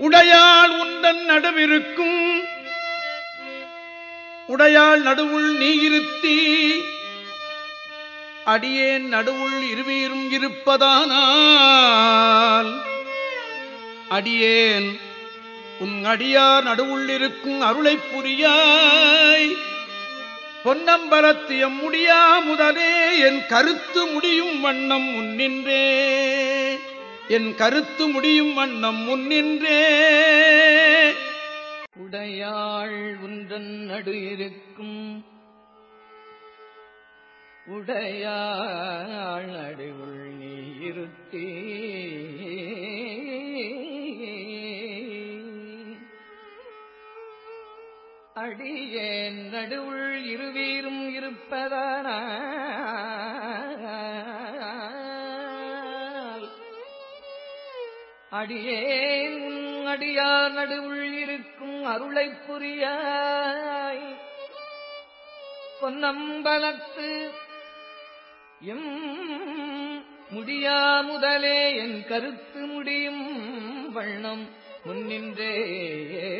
உடையாள் உந்தன் நடுவிருக்கும். உடையாள் நடுவுள் நீ இருத்தி. அடியேன் நடுவுள் இருவீரும் இருப்பதானால். அடியேன் உன் அடியார் நடுவுள் இருக்கும் அருளை புரியாய். பொன்னம்பலத்தியம் முடியா முதலே என் கருத்து முடியும் வண்ணம் முன்னின்றே. என் கருத்து முடியும் வண்ணம் முன்னின்றே. உடையாள் உன்றன் நடு இருக்கும். உடையாள் நடுவுள் நீ இருத்தே. அடியேன் நடுவுள் இருவீரும் இருப்பதான அடியேன் அடியார் நடுவுள் இருக்கும் அருளை புரியாய். பொன்னம்பலத்து எம் முடியா முதலே என் கருத்து முடியும் வண்ணம் முன்னின்றே.